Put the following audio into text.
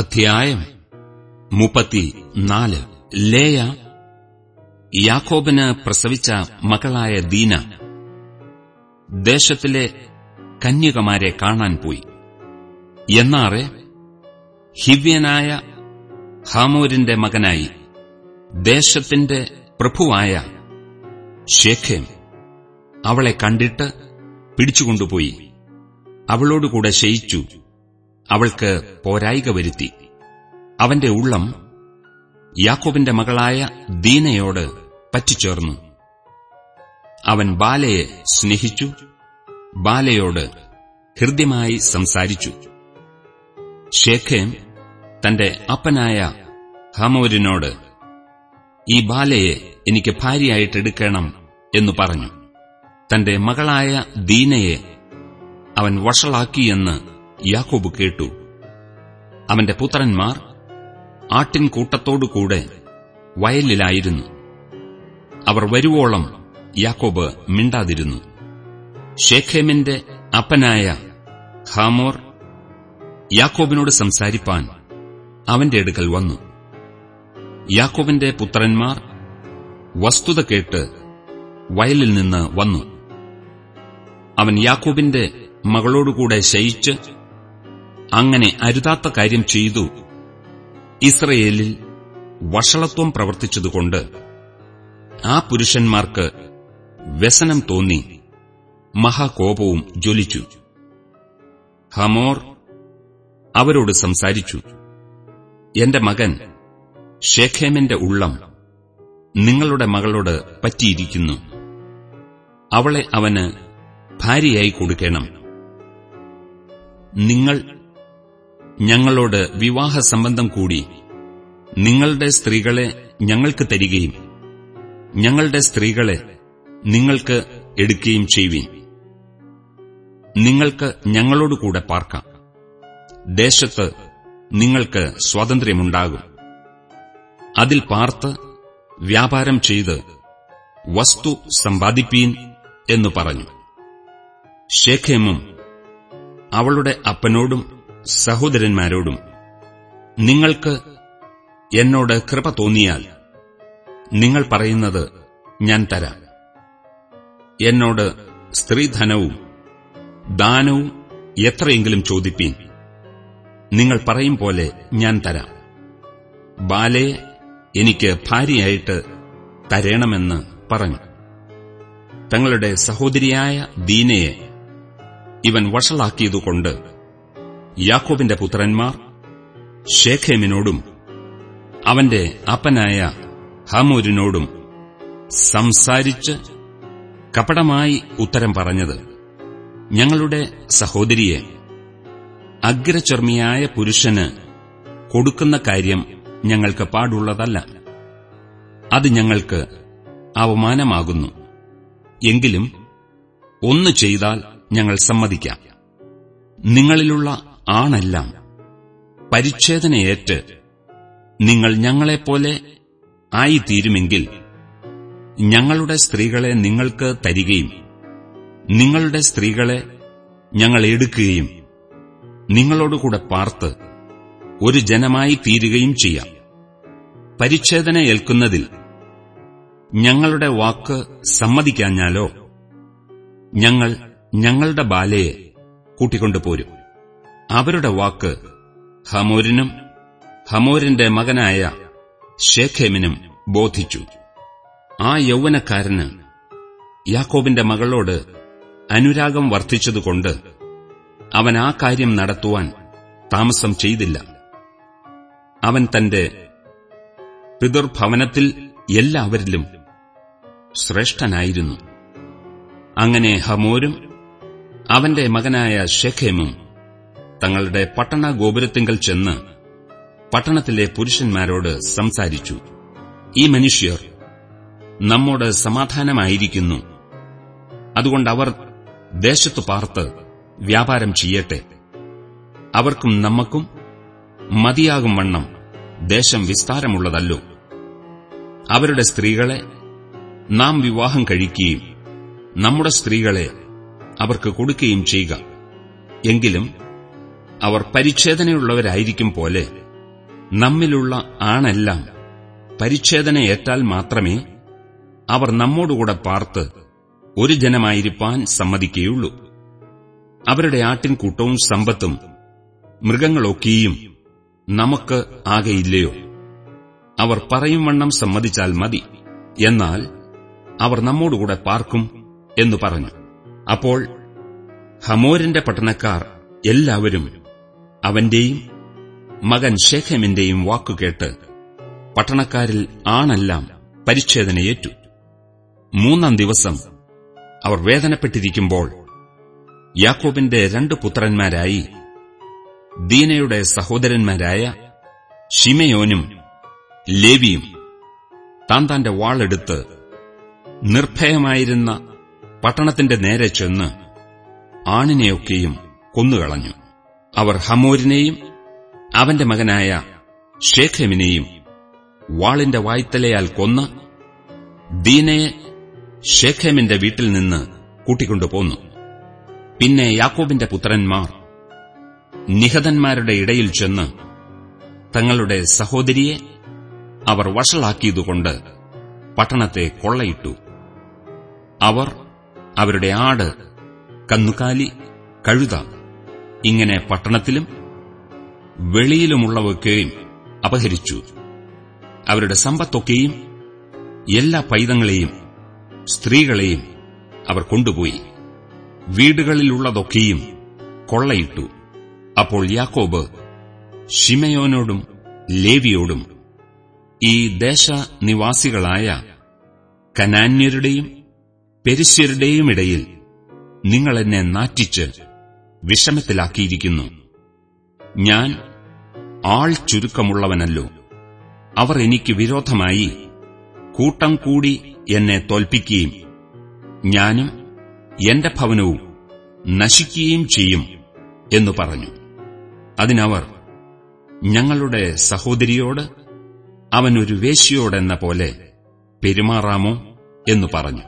അധ്യായം മുപ്പത്തിനാല് ലേയ യാക്കോബിന് പ്രസവിച്ച മകളായ ദീന ദേശത്തിലെ കന്യകമാരെ കാണാൻ പോയി. എന്നാറെ ഹിവ്യനായ ഹാമോരിന്റെ മകനായി ദേശത്തിന്റെ പ്രഭുവായ ഷേഖേം അവളെ കണ്ടിട്ട് പിടിച്ചുകൊണ്ടുപോയി. അവളോടുകൂടെ ശയിച്ചു. അവൾക്ക് പോരായിക വരുത്തി. അവന്റെ ഉള്ളം യാക്കോബിന്റെ മകളായ ദീനയോട് പറ്റിച്ചേർന്നു. അവൻ ബാലയെ സ്നേഹിച്ചു ബാലയോട് ഹൃദ്യമായി സംസാരിച്ചു. ഷേഖേം തന്റെ അപ്പനായ ഹമോരിനോട് ഈ ബാലയെ എനിക്ക് ഭാര്യയായിട്ടെടുക്കണം എന്നു പറഞ്ഞു. തന്റെ മകളായ ദീനയെ അവൻ വഷളാക്കിയെന്ന് യാക്കോബ് കേട്ടു. അവന്റെ പുത്രന്മാർ ആട്ടിൻകൂട്ടത്തോടുകൂടെ വയലിലായിരുന്നു. അവർ വരുവോളം യാക്കോബ് മിണ്ടാതിരുന്നു. ഷേഖേമിന്റെ അപ്പനായ ഹാമോർ യാക്കോബിനോട് സംസാരിപ്പാൻ അവന്റെ അടുക്കൽ വന്നു. യാക്കോബിന്റെ പുത്രന്മാർ വസ്തുത കേട്ട് വയലിൽ നിന്ന് വന്നു. അവൻ യാക്കോബിന്റെ മകളോടുകൂടെ ശയിച്ച് അങ്ങനെ അരുതാത്ത കാര്യം ചെയ്തു. ഇസ്രയേലിൽ വഷളത്വം പ്രവർത്തിച്ചതുകൊണ്ട് ആ പുരുഷന്മാർക്ക് വ്യസനം തോന്നി മഹാകോപവും ജ്വലിച്ചു. ഹമോർ അവരോട് സംസാരിച്ചു എന്റെ മകൻ ഷേഖേമിന്റെ ഉള്ളം നിങ്ങളുടെ മകളോട് പറ്റിയിരിക്കുന്നു. അവളെ അവന് ഭാര്യയായി കൊടുക്കണം. നിങ്ങൾ ഞങ്ങളോട് വിവാഹ സംബന്ധം കൂടി നിങ്ങളുടെ സ്ത്രീകളെ ഞങ്ങൾക്ക് തരികയും ഞങ്ങളുടെ സ്ത്രീകളെ നിങ്ങൾക്ക് എടുക്കുകയും ചെയ്യുവീൻ. നിങ്ങൾക്ക് ഞങ്ങളോടുകൂടെ പാർക്കാം. ദേശത്ത് നിങ്ങൾക്ക് സ്വാതന്ത്ര്യമുണ്ടാകും. അതിൽ പാർത്ത് വ്യാപാരം ചെയ്ത് വസ്തു സമ്പാദിപ്പീൻ എന്നു പറഞ്ഞു. ശേഖേമും അവളുടെ അപ്പനോടും സഹോദരന്മാരോടും നിങ്ങൾക്ക് എന്നോട് കൃപ തോന്നിയാൽ നിങ്ങൾ പറയുന്നത് ഞാൻ തരാം. എന്നോട് സ്ത്രീധനവും ദാനവും എത്രയെങ്കിലും ചോദിപ്പീൻ നിങ്ങൾ പറയും പോലെ ഞാൻ തരാം. ബാലയെ എനിക്ക് ഭാര്യയായിട്ട് തരേണമെന്ന് പറഞ്ഞു. തങ്ങളുടെ സഹോദരിയായ ദീനയെ ഇവൻ വഷളാക്കിയതുകൊണ്ട് യാക്കോബിന്റെ പുത്രന്മാർ ഷേഖേമിനോടും അവന്റെ അപ്പനായ ഹമൂരിനോടും സംസാരിച്ച് കപടമായി ഉത്തരം പറഞ്ഞത് ഞങ്ങളുടെ സഹോദരിയെ അഗ്രചർമ്മിയായ പുരുഷന് കൊടുക്കുന്ന കാര്യം ഞങ്ങൾക്ക് പാടുള്ളതല്ല. അത് ഞങ്ങൾക്ക് അവമാനമാകുന്നു എങ്കിലും ഒന്ന് ചെയ്താൽ ഞങ്ങൾ സമ്മതിക്കാം. നിങ്ങളിലുള്ള ആണെല്ലാം പരിച്ഛേദനയേറ്റ് നിങ്ങൾ ഞങ്ങളെപ്പോലെ ആയിത്തീരുമെങ്കിൽ ഞങ്ങളുടെ സ്ത്രീകളെ നിങ്ങൾക്ക് തരികയും നിങ്ങളുടെ സ്ത്രീകളെ ഞങ്ങൾ എടുക്കുകയും നിങ്ങളോടുകൂടെ പാർത്ത് ഒരു ജനമായി തീരുകയും ചെയ്യാം. പരിച്ഛേദന ഏൽക്കുന്നതിൽ ഞങ്ങളുടെ വാക്ക് സമ്മതിക്കാഞ്ഞാലോ ഞങ്ങൾ ഞങ്ങളുടെ ബാലയെ കൂട്ടിക്കൊണ്ടുപോരും. അവരുടെ വാക്ക് ഹമോരിനും ഹമോരിന്റെ മകനായ ഷേഖേമിനും ബോധിച്ചു. ആ യൗവനക്കാരന് യാക്കോബിന്റെ മകളോട് അനുരാഗം വർദ്ധിച്ചതുകൊണ്ട് അവൻ ആ കാര്യം നടത്തുവാൻ താമസം ചെയ്തില്ല. അവൻ തന്റെ പിതൃഭവനത്തിൽ എല്ലാവരിലും ശ്രേഷ്ഠനായിരുന്നു. അങ്ങനെ ഹമോരും അവന്റെ മകനായ ഷെഖേമും തങ്ങളുടെ പട്ടണ ഗോപുരത്തിങ്കൽ ചെന്ന് പട്ടണത്തിലെ പുരുഷന്മാരോട് സംസാരിച്ചു. ഈ മനുഷ്യർ നമ്മോട് സമാധാനമായിരിക്കുന്നു. അതുകൊണ്ട് അവർ ദേശത്തു പാർത്ത് വ്യാപാരം ചെയ്യട്ടെ. അവർക്കും നമ്മക്കും മതിയാകും വണ്ണം ദേശം വിസ്താരമുള്ളതല്ലോ. അവരുടെ സ്ത്രീകളെ നാം വിവാഹം കഴിക്കുകയും നമ്മുടെ സ്ത്രീകളെ അവർക്ക് കൊടുക്കുകയും ചെയ്യുക. എങ്കിലും അവർ പരിച്ഛേദനയുള്ളവരായിരിക്കും പോലെ നമ്മിലുള്ള ആണെല്ലാം പരിച്ഛേദനയേറ്റാൽ മാത്രമേ അവർ നമ്മോടുകൂടെ പാർത്ത് ഒരു ജനമായിരിക്കാൻ സമ്മതിക്കുകയുള്ളൂ. അവരുടെ ആട്ടിൻകൂട്ടവും സമ്പത്തും മൃഗങ്ങളൊക്കെയും നമുക്ക് ആകെയില്ലയോ? അവർ പറയും വണ്ണം സമ്മതിച്ചാൽ മതി. എന്നാൽ അവർ നമ്മോടുകൂടെ പാർക്കും എന്നു പറഞ്ഞു. അപ്പോൾ ഹമോരിന്റെ പട്ടണക്കാർ എല്ലാവരും അവന്റെയും മകൻ ശേഖമിന്റെയും വാക്കുകേട്ട് പട്ടണക്കാരിൽ ആണെല്ലാം പരിച്ഛേദനയേറ്റു. മൂന്നാം ദിവസം അവർ വേദനപ്പെട്ടിരിക്കുമ്പോൾ യാക്കോബിന്റെ രണ്ടു പുത്രന്മാരായി ദീനയുടെ സഹോദരന്മാരായ ഷിമയോനും ലേവിയും താൻ താന്റെ വാളെടുത്ത് നിർഭയമായിരുന്ന പട്ടണത്തിന്റെ നേരെ ചെന്ന് ആണിനെയൊക്കെയും കൊന്നുകളഞ്ഞു. അവർ ഹമോരിനെയും അവന്റെ മകനായ ഷേഖമിനെയും വാളിന്റെ വായ്ത്തലയാൽ കൊന്ന് ദീനയെ ഷേഖേമിന്റെ വീട്ടിൽ നിന്ന് കൂട്ടിക്കൊണ്ടുപോന്നു. പിന്നെ യാക്കോബിന്റെ പുത്രന്മാർ നിഹതന്മാരുടെ ഇടയിൽ ചെന്ന് തങ്ങളുടെ സഹോദരിയെ അവർ വഷളാക്കിയതുകൊണ്ട് പട്ടണത്തെ കൊള്ളയിട്ടു. അവർ അവരുടെ ആട് കന്നുകാലി കഴുത ഇങ്ങനെ പട്ടണത്തിലും വെളിയിലുമുള്ളവക്കെയും അപഹരിച്ചു. അവരുടെ സമ്പത്തൊക്കെയും എല്ലാ പൈതങ്ങളെയും സ്ത്രീകളെയും അവർ കൊണ്ടുപോയി. വീടുകളിലുള്ളതൊക്കെയും കൊള്ളയിട്ടു. അപ്പോൾ യാക്കോബ് ഷിമയോനോടും ലേവിയോടും ഈ ദേശനിവാസികളായ കനാന്യരുടെയും പെരിശ്യരുടെയും ഇടയിൽ നിങ്ങളെന്നെ നാറ്റിച്ച് വിഷമത്തിലാക്കിയിരിക്കുന്നു. ഞാൻ ആൾ ചുരുക്കമുള്ളവനല്ലോ. അവർ എനിക്ക് വിരോധമായി കൂട്ടം കൂടി എന്നെ തോൽപ്പിക്കുകയും ഞാനും എന്റെ ഭവനവും നശിക്കുകയും ചെയ്യും എന്നു പറഞ്ഞു. അതിനവർ ഞങ്ങളുടെ സഹോദരിയോട് അവനൊരു ഒരു വേശ്യയോടെന്ന പോലെ പെരുമാറാമോ എന്നു പറഞ്ഞു.